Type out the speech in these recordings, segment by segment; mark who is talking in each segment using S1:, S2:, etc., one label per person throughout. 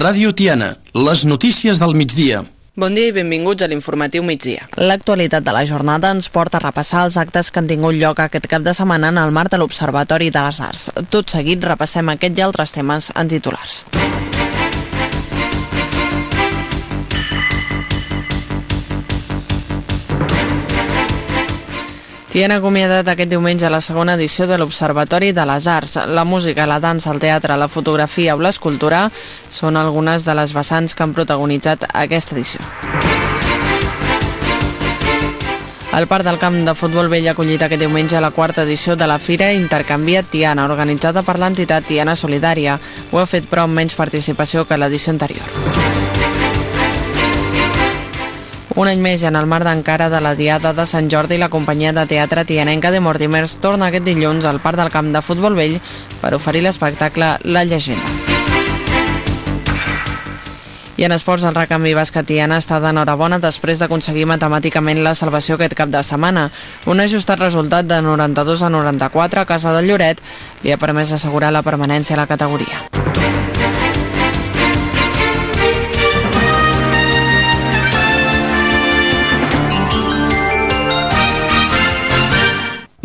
S1: Ràdio Tiana, les notícies del migdia.
S2: Bon dia i benvinguts a l'informatiu migdia. L'actualitat de la jornada ens porta a repassar els actes que han tingut lloc aquest cap de setmana en el marc de l'Observatori de les Arts. Tot seguit repassem aquest i altres temes en titulars. Ha acomiadat aquest diumenge la segona edició de l'Observatori de les Arts. La música, la dansa, el teatre, la fotografia o l'escultura són algunes de les vessants que han protagonitzat aquesta edició. El Parc del Camp de Futbol Vell ha acollit aquest diumenge la quarta edició de la Fira Intercanvia Tiana, organitzada per l'entitat Tiana Solidària. Ho ha fet, però, amb menys participació que l'edició anterior. Un any més en el mar d'encara de la Diada de Sant Jordi, la companyia de teatre tianenca de Mortimers torna aquest dilluns al Parc del Camp de Futbol Vell per oferir l'espectacle La Llegenda. I en esports, el recanvi basquetiana està d'enhorabona després d'aconseguir matemàticament la salvació aquest cap de setmana. Un ajustat resultat de 92 a 94 a casa del Lloret li ha permès assegurar la permanència a la categoria.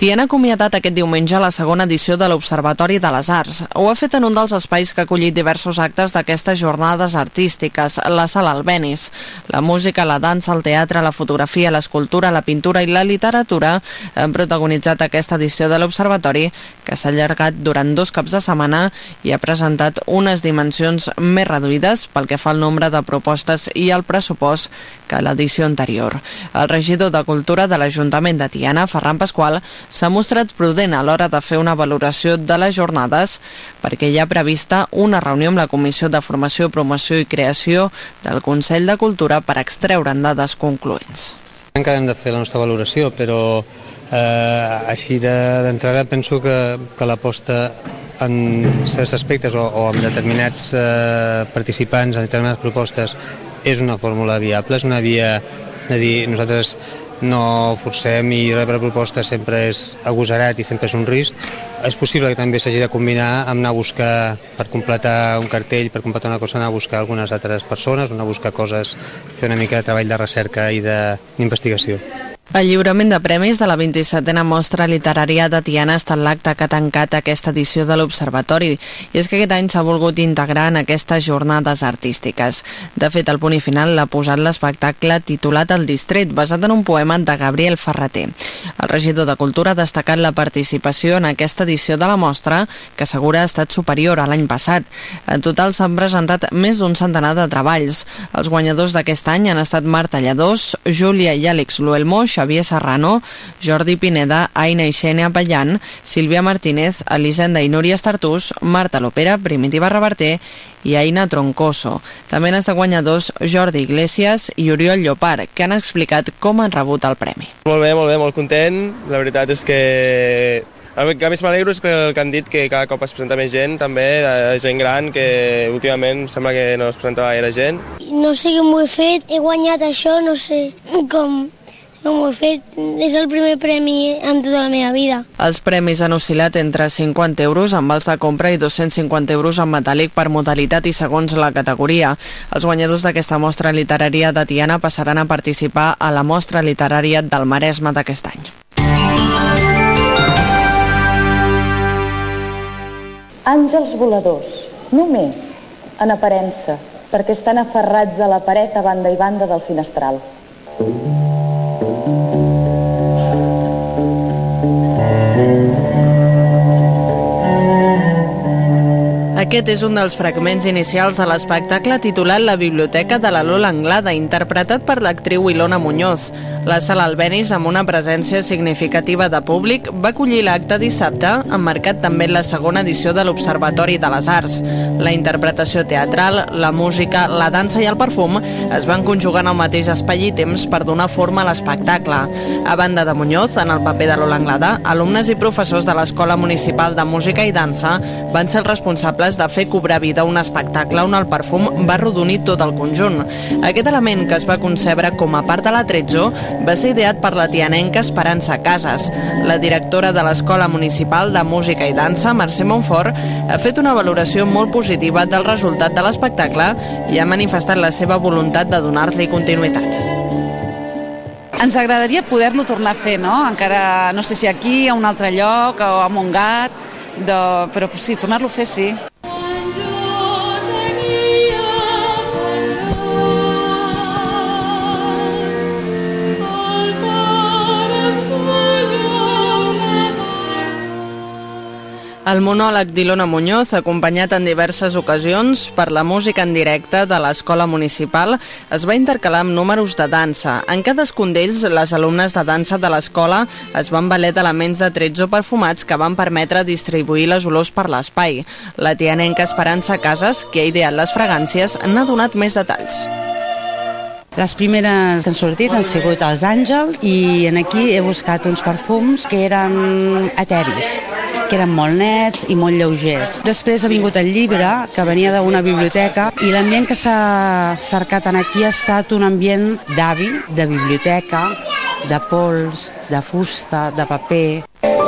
S2: Ha acomiadat aquest diumenge la segona edició de l'Observatori de les Arts. Ho ha fet en un dels espais que ha acollit diversos actes d'aquestes jornades artístiques, la Sala Albenis. La música, la dansa, el teatre, la fotografia, l'escultura, la pintura i la literatura han protagonitzat aquesta edició de l'Observatori, que s'ha allargat durant dos caps de setmana i ha presentat unes dimensions més reduïdes pel que fa al nombre de propostes i el pressupost que l'edició anterior. El regidor de Cultura de l'Ajuntament de Tiana, Ferran Pasqual, s'ha mostrat prudent a l'hora de fer una valoració de les jornades perquè hi ha prevista una reunió amb la Comissió de Formació, Promoció i Creació del Consell de Cultura per extreure'n dades concloents.
S3: Encara hem de fer la nostra valoració, però eh, així d'entrada de, penso que, que l'aposta en certs aspectes o, o amb determinats eh, participants, en determinades propostes, és una fórmula viable, és una via de dir nosaltres no forcem i rebre propostes sempre és agosarat i sempre és un risc. És possible que també s'hagi de combinar amb anar a buscar, per completar un cartell, per completar una cosa, anar a buscar algunes altres persones, anar a buscar coses, fer una mica de treball de recerca i d'investigació.
S2: El lliurament de premis de la 27a Mostra Literària de Tiana ha estat l'acte que ha tancat aquesta edició de l'Observatori i és que aquest any s'ha volgut integrar en aquestes jornades artístiques. De fet, el punt i final l'ha posat l'espectacle titulat El Distret, basat en un poema de Gabriel Ferreter. El regidor de Cultura ha destacat la participació en aquesta edició de la mostra, que assegura ha estat superior a l'any passat. En total s'han presentat més d'un centenar de treballs. Els guanyadors d'aquest any han estat Marta Lladós, Júlia i Àlex Luelmo, Xavier Serrano, Jordi Pineda, Aina i Xenia Pallan, Sílvia Martínez, Elisenda i Núria Estartús, Marta Lopera, Primitiva Reverter i Aina Troncoso. També han estat guanyadors Jordi Iglesias i Oriol Llopar, que han explicat com han rebut el premi.
S4: Molt bé, molt bé, molt content. La veritat és que el que més m'alegro és que el que han dit que cada cop es presenta més gent, també, gent gran, que últimament sembla que no es presenta gaire gent.
S5: No sé com ho he fet, he guanyat això, no sé com, no m'ho he fet, és el primer premi en tota la meva vida.
S2: Els premis han oscil·lat entre 50 euros amb vals de compra i 250 euros en metàl·lic per modalitat i segons la categoria. Els guanyadors d'aquesta mostra literària de Tiana passaran a participar a la mostra literària del Maresme d'aquest any.
S6: Àngels voladors, només, en aparença, perquè estan aferrats a la paret a banda i banda del finestral.
S2: Aquest és un dels fragments inicials de l'espectacle titulat La biblioteca de la Lola Anglada, interpretat per l'actriu Ilona Muñoz. La sala Albenis, amb una presència significativa de públic, va acollir l'acte dissabte, emmarcat també en la segona edició de l'Observatori de les Arts. La interpretació teatral, la música, la dansa i el perfum es van conjugar en el mateix espai i temps per donar forma a l'espectacle. A banda de Muñoz, en el paper de Lola Anglada, alumnes i professors de l'Escola Municipal de Música i Dansa van ser els responsables de fer cobrar vida un espectacle on el perfum va rodonir tot el conjunt. Aquest element que es va concebre com a part de la tretzó va ser ideat per la tianenca Esperança Casas. La directora de l'Escola Municipal de Música i Dansa, Mercè Montfort, ha fet una valoració molt positiva del resultat de l'espectacle i ha manifestat la seva voluntat de donar-li continuïtat.
S7: Ens agradaria poder-lo tornar a fer, no? Encara, no sé si aquí, a un altre lloc, o a Montgat, de... però sí, tornar-lo a fer sí.
S2: El monòleg d'Ilona Muñoz, acompanyat en diverses ocasions per la música en directe de l'Escola Municipal, es va intercalar amb números de dansa. En cadascun d'ells, les alumnes de dansa de l'escola es van valer d'elements de trets o perfumats que van permetre distribuir les olors per l'espai. La tianenca Esperança Casas, que ha ideat les fragàncies, n'ha donat més detalls.
S8: Les primeres que han sortit han sigut els àngels i en aquí he buscat uns perfums que eren eteris que eren molt nets i molt lleugers. Després ha vingut el llibre, que venia d'una biblioteca, i l'ambient que s'ha cercat en aquí ha estat un ambient d'avi, de biblioteca, de pols, de fusta, de paper.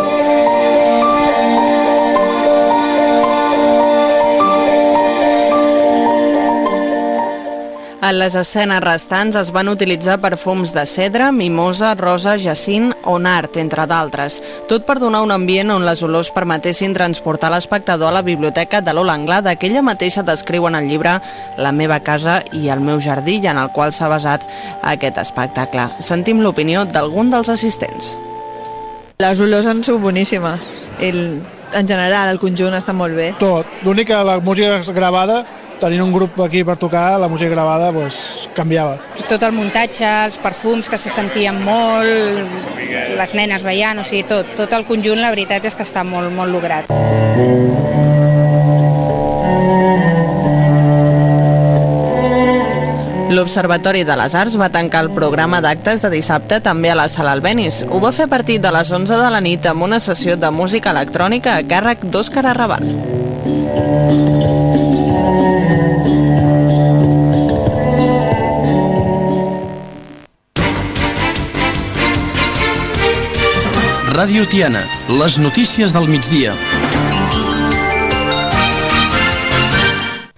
S2: En les escenes restants es van utilitzar perfums de cedre, mimosa, rosa, jacint o nart, entre d'altres, tot per donar un ambient on les olors permetessin transportar l'espectador a la biblioteca de l'Ola Anglada, que ella mateixa descriu en el llibre La meva casa i el meu jardí, en el qual s'ha basat aquest espectacle. Sentim l'opinió d'algun dels assistents.
S9: Les olors han sigut boníssimes. El, en general, el conjunt està molt bé.
S10: Tot. L'únic que la música és gravada tenint un grup aquí per tocar, la música gravada pues, canviava.
S11: Tot el muntatge, els perfums que se sentien molt, les nenes veient, o sigui, tot, tot el conjunt, la veritat és que està molt, molt lograt.
S2: L'Observatori de les Arts va tancar el programa d'actes de dissabte també a la Sala Albenis. Ho va fer a partir de les 11 de la nit amb una sessió de música electrònica a càrrec d'Òscar Arrabal.
S1: Ràdio Tiana, les notícies del migdia.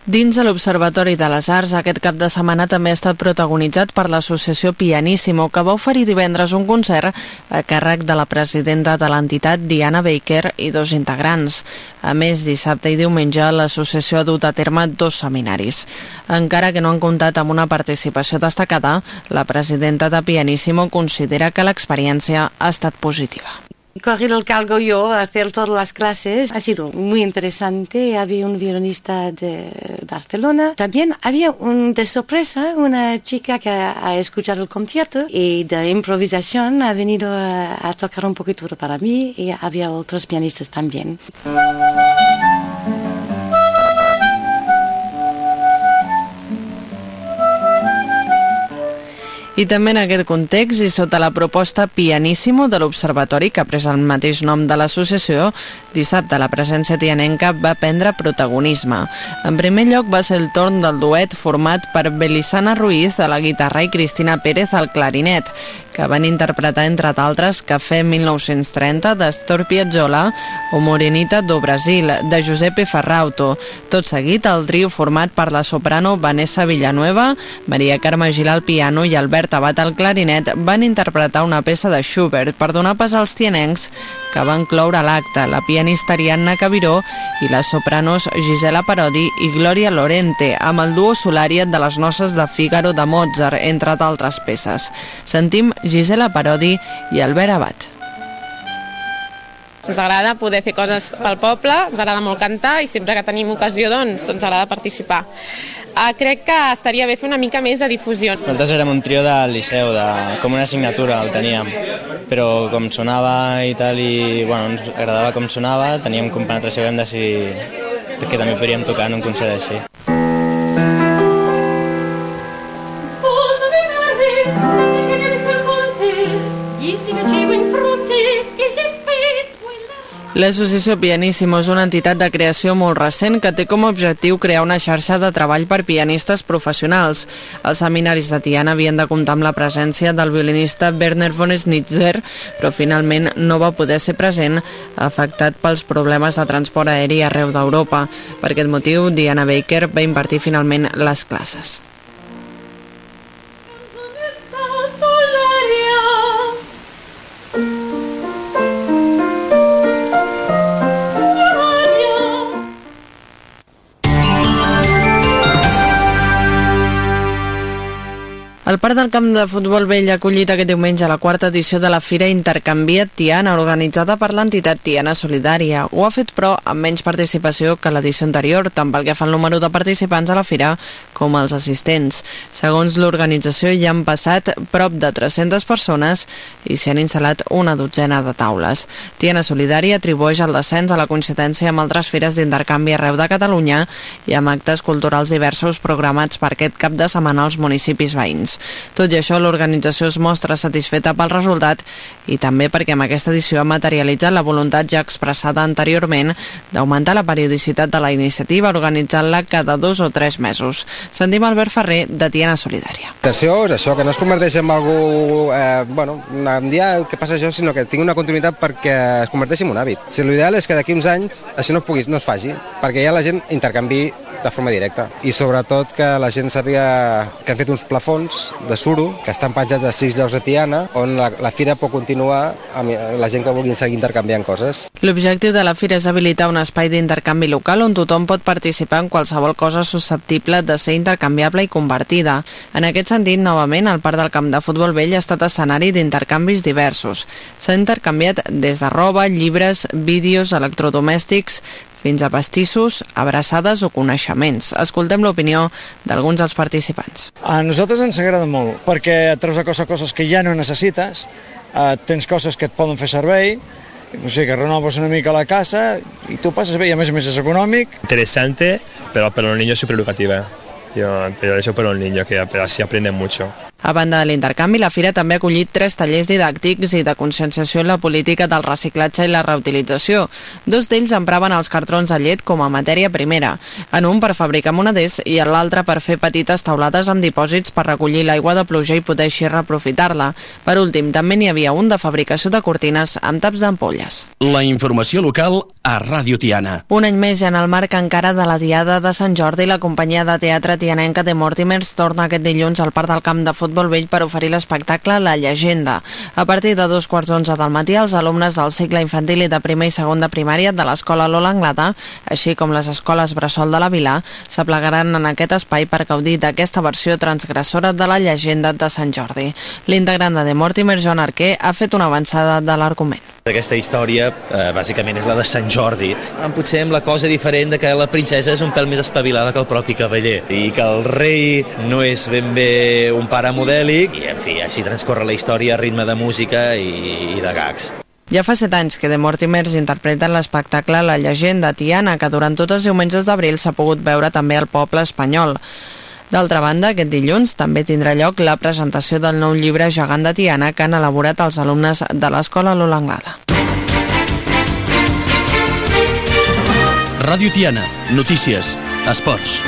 S2: Dins de l'Observatori de les Arts, aquest cap de setmana també ha estat protagonitzat per l'associació Pianissimo, que va oferir divendres un concert a càrrec de la presidenta de l'entitat, Diana Baker, i dos integrants. A més, dissabte i diumenge, l'associació ha dut a terme dos seminaris. Encara que no han comptat amb una participació destacada, la presidenta de Pianissimo considera que l'experiència ha estat positiva.
S12: Correr el cargo yo, hacer todas las clases, ha sido muy interesante. Había un violinista de Barcelona. También había un, de sorpresa una chica que ha, ha escuchado el concierto y de improvisación ha venido a, a tocar un poquito para mí y había otros pianistas también.
S2: I també en aquest context i sota la proposta Pianissimo de l'Observatori, que ha pres el mateix nom de l'associació, dissabte la presència tianenca va prendre protagonisme. En primer lloc va ser el torn del duet format per Belisana Ruiz a la guitarra i Cristina Pérez al clarinet, que van interpretar, entre d'altres, Café 1930 d'Astor Piazzolla o Morenita do Brasil, de Giuseppe Ferrauto. Tot seguit, el trio format per la soprano Vanessa Villanueva, Maria Carme Gil al piano i Albert Abat al clarinet van interpretar una peça de Schubert per donar pas als tianencs que van cloure l'acte, la pianista Ariadna Cabiró i les sopranos Gisela Parodi i Gloria Lorente, amb el duo Solària de les noces de Figaro de Mozart, entre d'altres peces. Sentim Gisela Parodi i Albert Abat.
S13: Ens agrada poder fer coses pel poble, ens agrada molt cantar i sempre que tenim ocasió doncs ens agrada participar. Uh, crec que estaria bé fer una mica més de difusió.
S14: Nosaltres érem un trio del Liceu, de, com una assignatura el teníem, però com sonava i tal, i bueno, ens agradava com sonava, teníem compenetració i vam decidir que també podríem tocar en un concert així.
S2: L'associació Pianissimo és una entitat de creació molt recent que té com a objectiu crear una xarxa de treball per pianistes professionals. Els seminaris de Tiana havien de comptar amb la presència del violinista Werner von Schnitzer, però finalment no va poder ser present, afectat pels problemes de transport aeri arreu d'Europa. Per aquest motiu, Diana Baker va impartir finalment les classes. El Parc del Camp de Futbol Vell ha acollit aquest diumenge la quarta edició de la Fira Intercanviat Tiana, organitzada per l'entitat Tiana Solidària. Ho ha fet, però, amb menys participació que l'edició anterior, tant pel que fa al número de participants a la Fira com als assistents. Segons l'organització, hi han passat prop de 300 persones i s'hi han instal·lat una dotzena de taules. Tiana Solidària atribueix el descens a la coincidència amb altres fires d'intercanvi arreu de Catalunya i amb actes culturals diversos programats per aquest cap de setmana als municipis veïns. Tot i això, l'organització es mostra satisfeta pel resultat i també perquè amb aquesta edició ha materialitzat la voluntat ja expressada anteriorment d'augmentar la periodicitat de la iniciativa organitzant-la cada dos o tres mesos. Sentim Albert Ferrer, de Tiana Solidària.
S15: L'atenció és això, que no es converteix en algú, eh, bueno, un dia que passa això, sinó que tingui una continuïtat perquè es converteixi en un hàbit. Sigui, l'ideal és que d'aquí uns anys això no, pugui, no es faci, perquè ja la gent intercanvi de forma directa. I sobretot que la gent sàpiga que han fet uns plafons de suro que estan penjats a sis llocs de Tiana on la, la fira pot continuar amb la gent que vulgui seguir intercanviant coses.
S2: L'objectiu de la fira és habilitar un espai d'intercanvi local on tothom pot participar en qualsevol cosa susceptible de ser intercanviable i convertida. En aquest sentit, novament, el Parc del Camp de Futbol Vell ha estat escenari d'intercanvis diversos. S'ha intercanviat des de roba, llibres, vídeos, electrodomèstics, fins a pastissos, abraçades o coneixements. Escoltem l'opinió d'alguns dels participants.
S16: A nosaltres ens agrada molt, perquè et treus a cosa coses que ja no necessites, eh, tens coses que et poden fer servei, no sé, que renoves una mica la casa i tu passes bé i a més a més és econòmic.
S17: Interesante, pero para los niños súper educativa. Yo, pero eso para los niños, que así aprenden mucho.
S2: A banda de l'intercanvi, la Fira també ha acollit tres tallers didàctics i de conscienciació en la política del reciclatge i la reutilització. Dos d'ells empraven els cartrons de llet com a matèria primera, en un per fabricar moneders i en l'altre per fer petites taulades amb dipòsits per recollir l'aigua de pluja i poder així reaprofitar-la. Per últim, també n'hi havia un de fabricació de cortines amb taps d'ampolles.
S1: La informació local a Ràdio Tiana.
S2: Un any més en el marc encara de la Diada de Sant Jordi, la companyia de teatre tianenca de Mortimers torna aquest dilluns al Parc del Camp de Futbol Vell per oferir l'espectacle La Llegenda. A partir de dos quarts d'onze del matí, els alumnes del cicle infantil i de primer i segon de primària de l'escola Lola Anglada, així com les escoles Bressol de la Vila, s'aplegaran en aquest espai per gaudir d'aquesta versió transgressora de la llegenda de Sant Jordi. L'integrant de Mortimer, Joan Arquer, ha fet una avançada de l'argument.
S18: Aquesta història, eh, bàsicament, és la de Sant Jordi. Potser amb la cosa diferent de que la princesa és un pèl més espavilada que el propi cavaller i que el rei no és ben bé un pare modèlic i, en fi, així transcorre la història a ritme de música i, i de gags.
S2: Ja fa set anys que The Mortimers interpreten l'espectacle La llegenda Tiana, que durant tots els diumenges d'abril s'ha pogut veure també al poble espanyol. D'altra banda, aquest dilluns també tindrà lloc la presentació del nou llibre Gegant de Tiana que han elaborat els alumnes de l'Escola Lola Anglada.
S1: Ràdio Tiana, notícies, esports.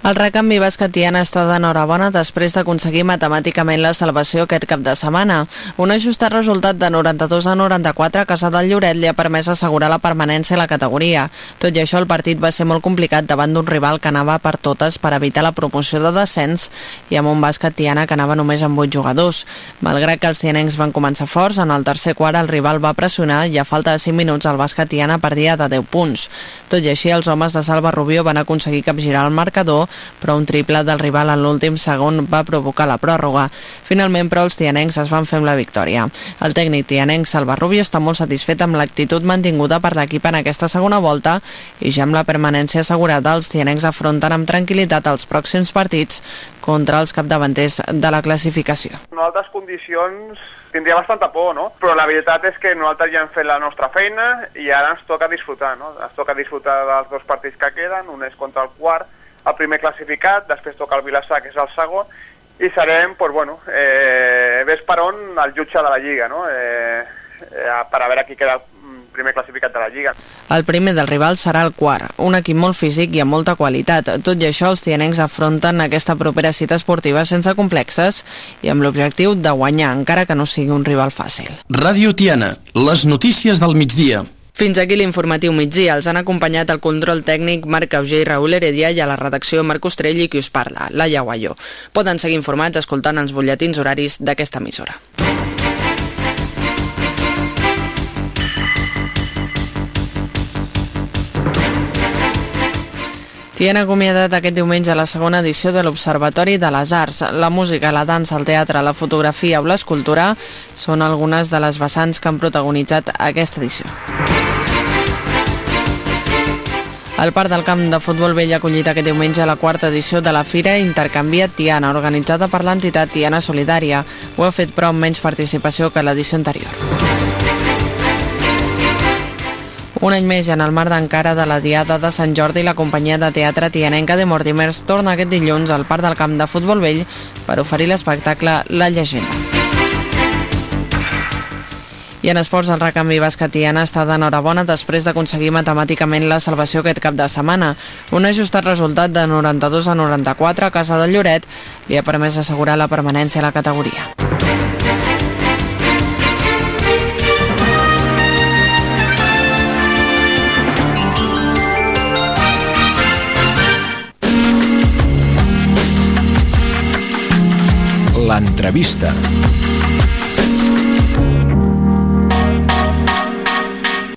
S2: El recanvi basquetiana està d'enhorabona després d'aconseguir matemàticament la salvació aquest cap de setmana. Un ajustat resultat de 92 a 94 a casa del Lloret li ha permès assegurar la permanència a la categoria. Tot i això, el partit va ser molt complicat davant d'un rival que anava per totes per evitar la promoció de descens i amb un bàsquet tiana que anava només amb 8 jugadors. Malgrat que els tianencs van començar forts, en el tercer quart el rival va pressionar i a falta de 5 minuts el bàsquet tiana perdia de 10 punts. Tot i així, els homes de Salva Rubio van aconseguir capgirar el marcador però un triple del rival en l'últim segon va provocar la pròrroga. Finalment, però, els tianencs es van fer amb la victòria. El tècnic tianenc Salva Rubio està molt satisfet amb l'actitud mantinguda per l'equip en aquesta segona volta i ja amb la permanència assegurada, els tianencs afronten amb tranquil·litat els pròxims partits contra els capdavanters de la classificació.
S19: En altres condicions tindria bastanta por, no? Però la veritat és que nosaltres ja hem fet la nostra feina i ara ens toca disfrutar, no? Ens toca disfrutar dels dos partits que queden, un és contra el quart, el primer classificat, després toca el Vilassar, que és el segon, i serem, pues, bueno, eh, ves per on el jutge de la Lliga, no? Eh, eh, per a veure qui queda primer classificat de la Lliga.
S2: El primer del rival serà el quart, un equip molt físic i amb molta qualitat. Tot i això, els tianencs afronten aquesta propera cita esportiva sense complexes i amb l'objectiu de guanyar, encara que no sigui un rival fàcil.
S1: Ràdio Tiana, les notícies del migdia.
S2: Fins aquí l'informatiu migdia. Els han acompanyat el control tècnic Marc Auger i Raül Heredia i a la redacció Marc Ostrell i qui us parla, Laia Guaió. Poden seguir informats escoltant els butlletins horaris d'aquesta emissora. Tiana ha acomiadat aquest diumenge la segona edició de l'Observatori de les Arts. La música, la dansa, el teatre, la fotografia o l'escultura són algunes de les vessants que han protagonitzat aquesta edició. El Parc del Camp de Futbol Vell ha acollit aquest diumenge la quarta edició de la Fira Intercanvia Tiana, organitzada per l'entitat Tiana Solidària. Ho ha fet però amb menys participació que l'edició anterior. Un any més en el mar d'encara de la Diada de Sant Jordi, la companyia de teatre tianenca de Mortimers torna aquest dilluns al Parc del Camp de Futbol Vell per oferir l'espectacle La Llegenda. I en esports, el recanvi basquetiana està d'enhorabona després d'aconseguir matemàticament la salvació aquest cap de setmana. Un ajustat resultat de 92 a 94 a casa del Lloret li ha permès assegurar la permanència a la categoria.
S1: L'entrevista.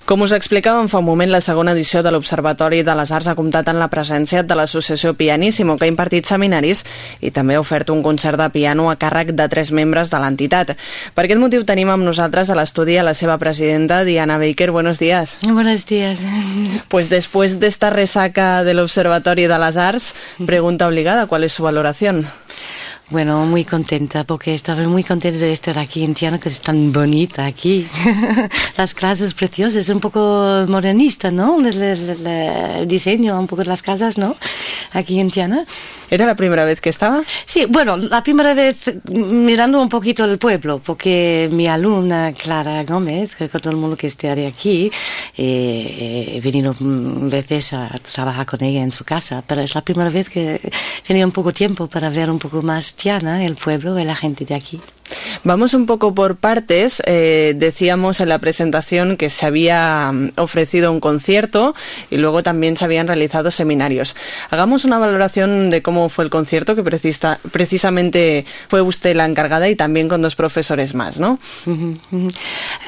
S2: Com us explicàvem fa un moment, la segona edició de l'Observatori de les Arts ha comptat en la presència de l'associació Pianissimo, que ha impartit seminaris i també ha ofert un concert de piano a càrrec de tres membres de l'entitat. Per aquest motiu tenim amb nosaltres a l'estudi a la seva presidenta, Diana Baker. Buenos días.
S12: Buenos días.
S2: Pues después de esta resaca del Observatorio de las Arts, pregunta obligada, ¿cuál es su valoración?
S12: Bueno, muy contenta porque estaba muy contenta de estar aquí en Tiana, que es tan bonita aquí. las clases preciosas, un poco modernista, ¿no? El, el, el, diseño, un poco de las casas, ¿no? Aquí en Tiana.
S2: ¿Era la primera vez que estaba?
S12: Sí, bueno, la primera vez mirando un poquito el pueblo, porque mi alumna Clara Gómez, que con todo el mundo que esté aquí, eh, he venido veces a trabajar con ella en su casa, pero es la primera vez que tenía un poco tiempo para ver un poco más Tiana, el pueblo y la gente de aquí.
S2: Vamos un poco por partes. Eh, decíamos en la presentación que se había ofrecido un concierto y luego también se habían realizado seminarios. Hagamos una valoración de cómo fue el concierto, que precisa, precisamente fue usted la encargada y también con dos profesores más, ¿no?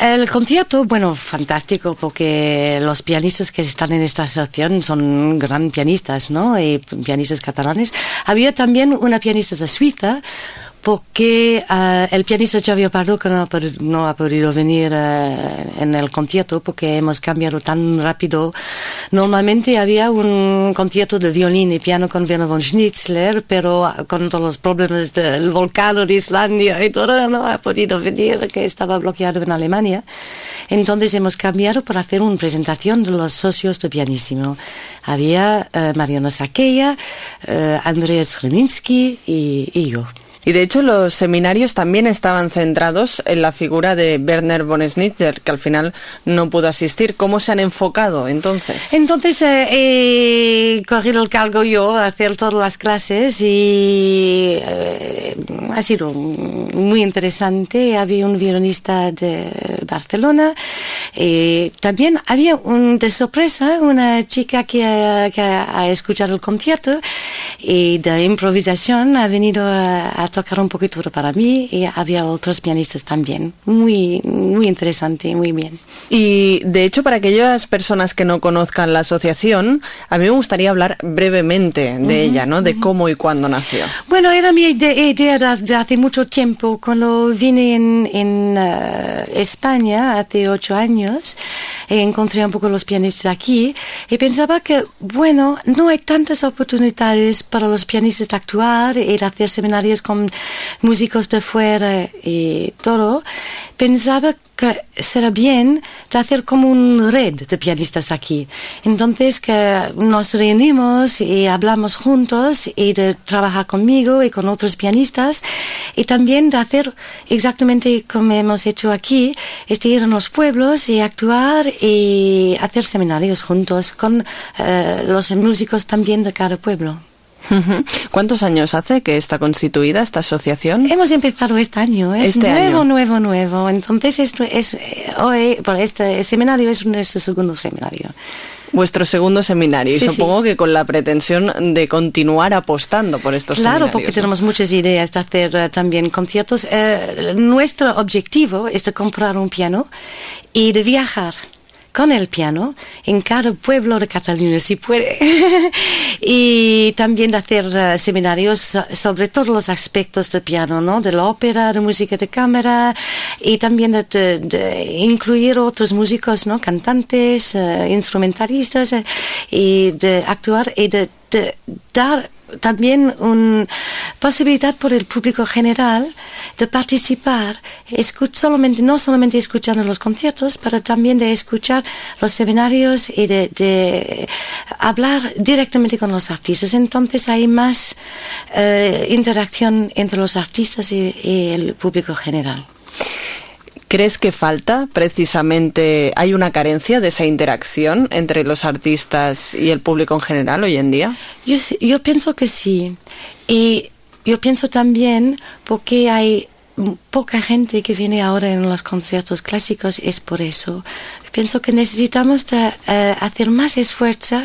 S12: El concierto, bueno, fantástico, porque los pianistas que están en esta asociación son gran pianistas, ¿no? Y pianistas catalanes. Había también una pianista de Suiza, porque uh, el pianista Xavier Pardo que no, no, ha podido venir uh, en el concierto porque hemos cambiado tan rápido. Normalmente había un concierto de violín y piano con Werner von Schnitzler, pero con todos los problemas del volcán de Islandia y todo, no ha podido venir, que estaba bloqueado en Alemania. Entonces hemos cambiado para hacer una presentación de los socios de Pianissimo. Había uh, Mariano Saqueya, Andrés Reninsky y, y yo.
S2: Y de hecho los seminarios también estaban centrados en la figura de Werner von Schnitzer, que al final no pudo asistir. ¿Cómo se han enfocado entonces?
S12: Entonces eh, he cogido el cargo yo a hacer todas las clases y eh, ha sido muy interesante. Había un violinista de Barcelona. y también había un, de sorpresa una chica que, que ha escuchado el concierto y de improvisación ha venido a, a tocar un poquito para mí y había otros pianistas también. Muy, muy interesante, muy bien.
S2: Y de hecho, para aquellas personas que no conozcan la asociación, a mí me gustaría hablar brevemente de uh -huh, ella, ¿no? De uh -huh. cómo y cuándo nació.
S12: Bueno, era mi idea de hace mucho tiempo, cuando vine en, en uh, España hace ocho años, e encontré un poco los pianistas aquí y pensaba que, bueno, no hay tantas oportunidades para los pianistas de actuar y de hacer seminarios con músicos de fuera y todo, pensaba que será bien de hacer como un red de pianistas aquí. Entonces que nos reunimos y hablamos juntos y de trabajar conmigo y con otros pianistas y también de hacer exactamente como hemos hecho aquí, es ir a los pueblos y actuar y hacer seminarios juntos con eh, los músicos también de cada pueblo.
S2: ¿Cuántos años hace que está constituida esta asociación?
S12: Hemos empezado este año, es
S2: Este
S12: nuevo,
S2: año.
S12: nuevo, nuevo. Entonces, es, es, eh, hoy, bueno, este seminario es nuestro segundo seminario.
S2: Vuestro segundo seminario y
S12: Sí, sí.
S2: supongo que con la pretensión de continuar apostando por estos
S12: Claro,
S2: seminarios.
S12: porque
S2: ¿no?
S12: tenemos muchas ideas de hacer eh, también conciertos. Eh, nuestro objetivo es de comprar un piano y de viajar con el piano en cada pueblo de Cataluña, si puede. y también hacer eh, seminarios so- sobre todos los aspectos del piano, ¿no? De la ópera, de música de cámara y también de, de- de incluir otros músicos, ¿no? Cantantes, eh, instrumentalistas eh, y de actuar y de, de dar también una posibilidad por el público general de participar, solamente, no solamente escuchando los conciertos, pero también de escuchar los seminarios y de, de hablar directamente con los artistas. Entonces hay más eh, interacción entre los artistas y, y el público general.
S2: ¿Crees que falta precisamente, hay una carencia de esa interacción entre los artistas y el público en general hoy en día?
S12: Yo, yo pienso que sí. Y yo pienso también porque hay poca gente que viene ahora en los conciertos clásicos, es por eso. Pienso que necesitamos eh, hacer más esfuerzo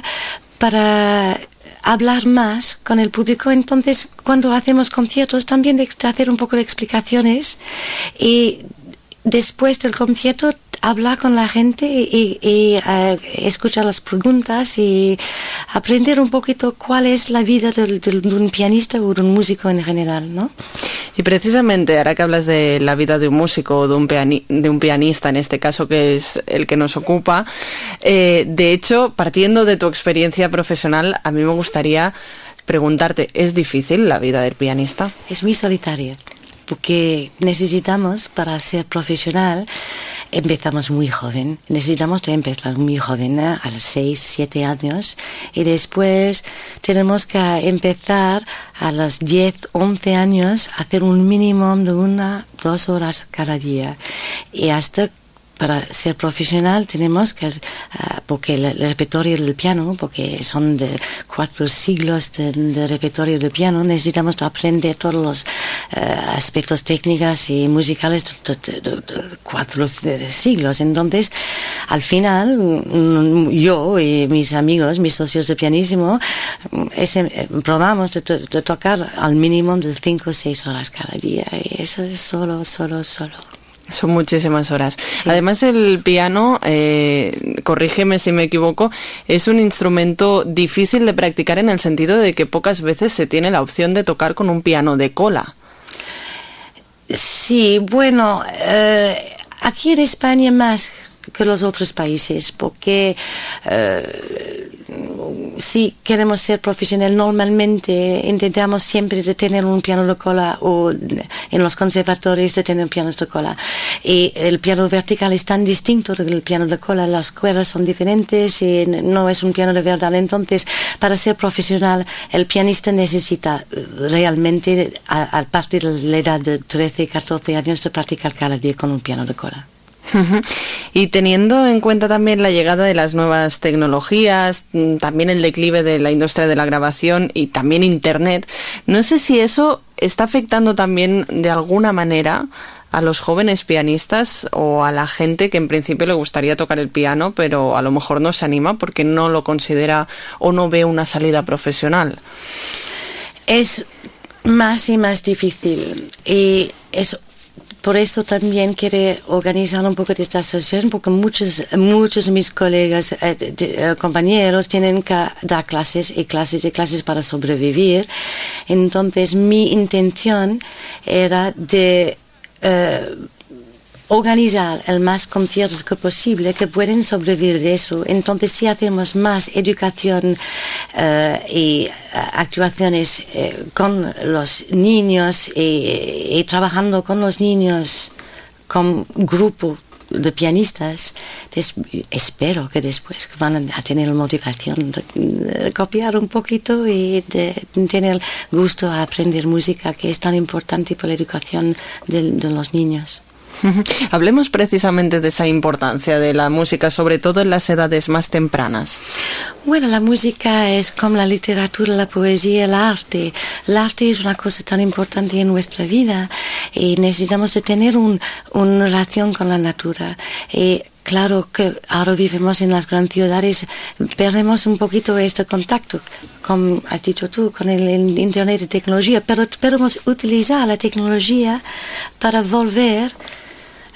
S12: para hablar más con el público. Entonces, cuando hacemos conciertos, también de hacer un poco de explicaciones y después del concierto hablar con la gente y, y, eh, escuchar las preguntas y aprender un poquito cuál es la vida del- de un pianista o de un músico en general, ¿no?
S2: Y precisamente, ahora que hablas de la vida de un músico o de un, piani- de un pianista, en este caso que es el que nos ocupa, eh, de hecho, partiendo de tu experiencia profesional, a mí me gustaría preguntarte, ¿es difícil la vida del pianista?
S12: Es muy solitaria, porque necesitamos, para ser profesional, empezamos muy joven. Necesitamos empezar muy joven, ¿eh? a los 6, 7 años, y después tenemos que empezar a los 10, 11 años a hacer un mínimo de una, dos horas cada día. Y hasta para ser profesional tenemos que, ah, porque el, repertorio del piano, porque son de cuatro siglos de, repertorio del piano, necesitamos de aprender todos los eh, aspectos técnicos y musicales de, cuatro eh, siglos. Entonces, al final, mm, yo y mis amigos, mis socios de pianísimo, mm, ese, eh, probamos de tocar al mínimo de cinco o seis horas cada día. Y eso es solo, solo, solo.
S2: Son muchísimas horas. Además, el piano, eh, corrígeme si me equivoco, es un instrumento difícil de practicar en el sentido de que pocas veces se tiene la opción de tocar con un piano de cola.
S12: Sí, bueno, eh, aquí en España más que los otros países, porque eh, si queremos ser profesional, normalmente intentamos siempre de tener un piano de cola o en los conservatorios de tener pianos de cola. Y el piano vertical es tan distinto del piano de cola, las cuerdas son diferentes y no es un piano de verdad. Entonces, para ser profesional, el pianista necesita realmente, a, a partir de la edad de 13, 14 años, de practicar cada día con un piano de cola.
S2: Y teniendo en cuenta también la llegada de las nuevas tecnologías, mm, también el declive de la industria de la grabación y también Internet, no sé si eso está afectando también de alguna manera a los jóvenes pianistas o a la gente que en principio le gustaría tocar el piano, pero a lo mejor no se anima porque no lo considera o no ve una salida profesional.
S12: es más y más difícil y es por eso también quiere organizar un poco de esta asociación porque muchos muchos de mis colegas eh, eh, compañeros tienen que dar clases y clases y clases para sobrevivir. Entonces mi intención era de eh, organizar el más conciertos que posible que pueden sobrevivir eso. Entonces, si hacemos más educación eh, y eh, actuaciones eh, con los niños y, trabajando con los niños con grupo de pianistas, espero que después van a tener motivación de, copiar un poquito y de tener gusto a aprender música, que es tan importante para la educación de los niños.
S2: Hablemos precisamente de esa importancia de la música, sobre todo en las edades más tempranas.
S12: Bueno, la música es como la literatura, la poesía, el arte. El arte es una cosa tan importante en nuestra vida y necesitamos de tener un, una relación con la natura. Y claro que ahora vivimos en las grandes ciudades, perdemos un poquito este contacto, como has dicho tú, con el, Internet y tecnología, pero podemos utilizar la tecnología para volver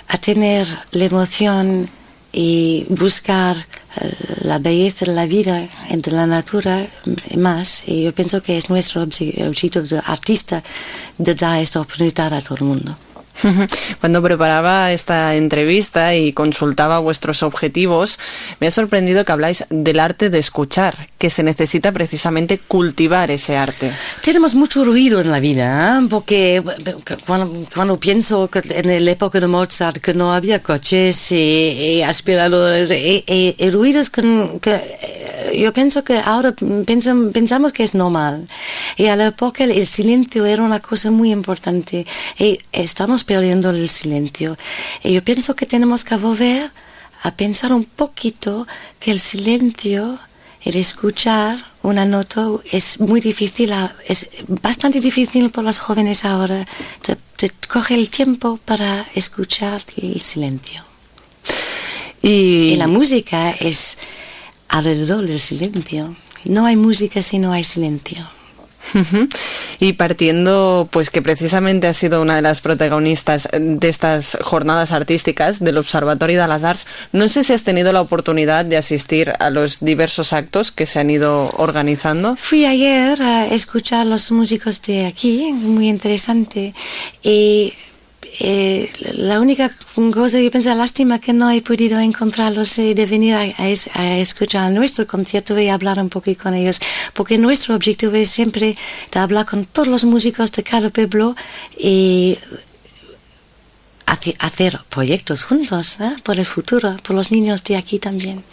S12: a tener la emoción y buscar eh, la belleza de la vida de la natura más. Y yo pienso que es nuestro obje- objetivo de artista de dar esta oportunidad a todo el mundo.
S2: Cuando preparaba esta entrevista y consultaba vuestros objetivos, me ha sorprendido que habláis del arte de escuchar, que se necesita precisamente cultivar ese arte.
S12: Tenemos mucho ruido en la vida, ¿eh? porque cuando, cuando pienso que en la época de Mozart que no había coches y, y aspiradores y, y- y ruidos que, que, eh, yo pienso que ahora pensam- pensamos que es normal. Y a la época el silencio era una cosa muy importante y estamos perdiendo el silencio. Y yo pienso que tenemos que volver a pensar un poquito que el silencio el escuchar una nota es muy difícil, es bastante difícil para los jóvenes ahora. Te, te coge el tiempo para escuchar el silencio.
S2: Y,
S12: la música es alrededor del silencio. No hay música si no hay silencio.
S2: Y partiendo, pues que precisamente ha sido una de las protagonistas de estas jornadas artísticas del Observatorio de las Arts, no sé si has tenido la oportunidad de asistir a los diversos actos que se han ido organizando.
S12: Fui ayer a escuchar a los músicos de aquí, muy interesante. Y eh, la única cosa que pensé, lástima que no he podido encontrarlos y de venir a, a es- a escuchar nuestro concierto y hablar un poquito con ellos, porque nuestro objetivo es siempre hablar con todos los músicos de cada pueblo y hacer proyectos juntos ¿eh? por el futuro, por los niños de aquí también.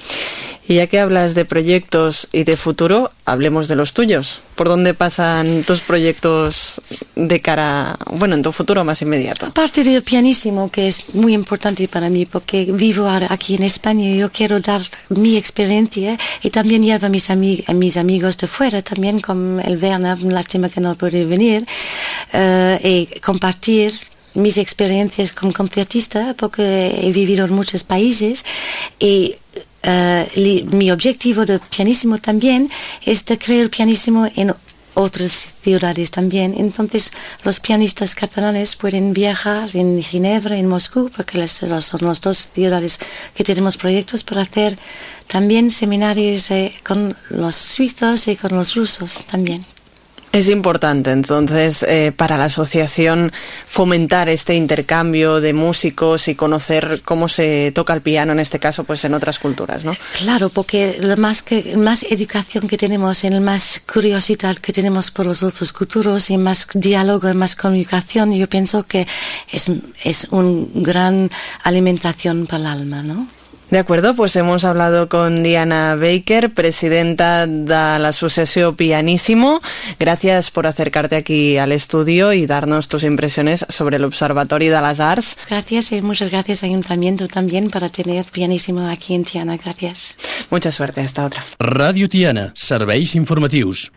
S2: Y ya que hablas de proyectos y de futuro, hablemos de los tuyos. ¿Por dónde pasan tus proyectos de cara, bueno, en tu futuro más inmediato?
S12: Aparte del pianísimo, que es muy importante para mí, porque vivo ahora aquí en España y yo quiero dar mi experiencia y también llevo a mis, a mis amigos de fuera, también con el Werner, lástima que no puede venir, eh, y compartir mis experiencias como concertista, porque he vivido en muchos países y li- mi objetivo de pianísimo también es de crear pianísimo en otras ciudades también. Entonces, los pianistas catalanes pueden viajar en Ginebra, en Moscú, porque las, las- son las dos ciudades que tenemos proyectos para hacer también seminarios eh, con los suizos y con los rusos también.
S2: Es importante, entonces, eh, para la asociación fomentar este intercambio de músicos y conocer cómo se toca el piano, en este caso, pues en otras culturas, ¿no?
S12: Claro, porque la más, que, más educación que tenemos, en más curiosidad que tenemos por los otros culturas y más diálogo y más comunicación, yo pienso que es, es una gran alimentación para el alma, ¿no?
S2: De acuerdo, pues hemos hablado con Diana Baker, presidenta de la Asociación Pianísimo. Gracias por acercarte aquí al estudio y darnos tus impresiones sobre el Observatorio de las Arts.
S12: Gracias y muchas gracias Ayuntamiento también para tener pianísimo aquí en Tiana. Gracias.
S2: Mucha suerte, hasta otra.
S1: Ràdio Tiana, serveis informatius.